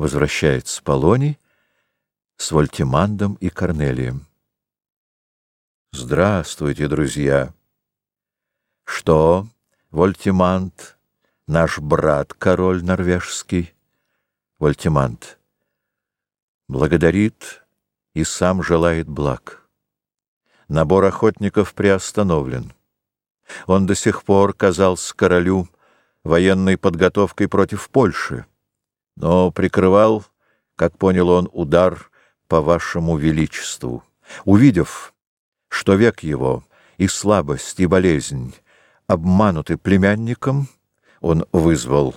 Возвращается Полоний с Вольтимандом и Корнелием. Здравствуйте, друзья! Что, Вольтиманд, наш брат, король норвежский? Вольтиманд благодарит и сам желает благ. Набор охотников приостановлен. Он до сих пор казался королю военной подготовкой против Польши, но прикрывал, как понял он, удар по вашему величеству. Увидев, что век его и слабость, и болезнь обмануты племянником, он вызвал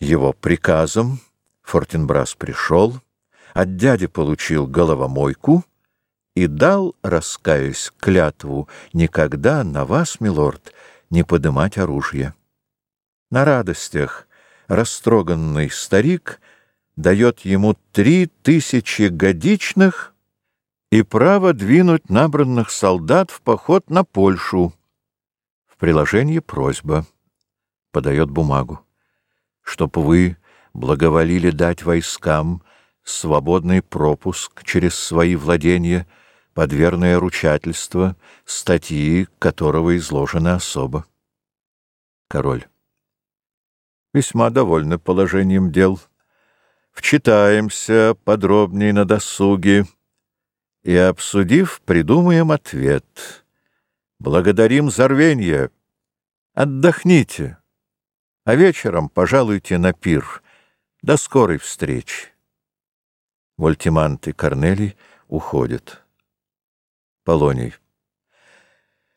его приказом, Фортенбрас пришел, от дяди получил головомойку и дал, раскаясь, клятву никогда на вас, милорд, не подымать оружие. На радостях растроганный старик дает ему три тысячи годичных и право двинуть набранных солдат в поход на Польшу. В приложении просьба. Подает бумагу. Чтоб вы благоволили дать войскам свободный пропуск через свои владения под верное ручательство, статьи которого изложены особо. Король. Весьма довольны положением дел. Вчитаемся подробнее на досуге и, обсудив, придумаем ответ. Благодарим за рвенье. Отдохните, а вечером пожалуйте на пир. До скорой встречи. Вольтимант и Корнелий уходят. Полоний.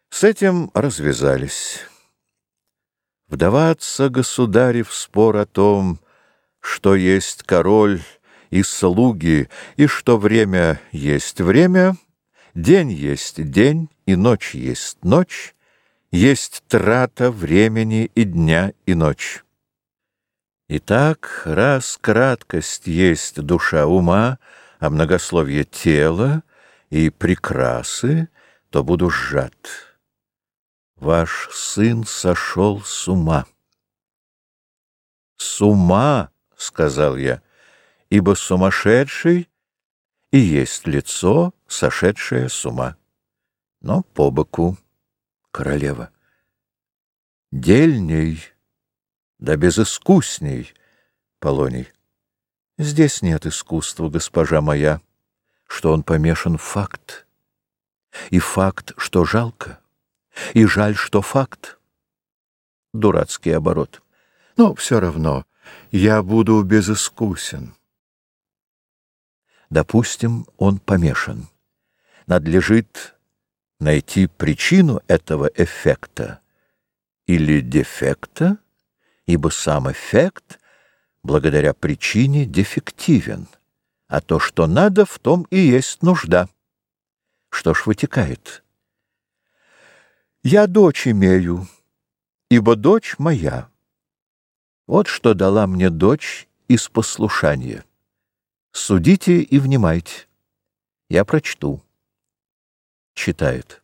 С этим развязались. Вдаваться, в спор о том, что есть король и слуги, и что время есть время, день есть день, и ночь есть ночь, есть трата времени и дня и ночь. Итак, раз краткость есть душа ума, а многословие тела и прекрасы, то буду сжат. Ваш сын сошел с ума. С ума, — сказал я, — ибо сумасшедший и есть лицо, сошедшее с ума. Но по боку королева. Дельней — да безыскусней, Полоний. Здесь нет искусства, госпожа моя, что он помешан факт. И факт, что жалко, и жаль, что факт. Дурацкий оборот. Но все равно я буду безыскусен. Допустим, он помешан. Надлежит найти причину этого эффекта или дефекта, ибо сам эффект, благодаря причине, дефективен, а то, что надо, в том и есть нужда. Что ж вытекает? Я дочь имею, ибо дочь моя. Вот что дала мне дочь из послушания. Судите и внимайте. Я прочту. Читает.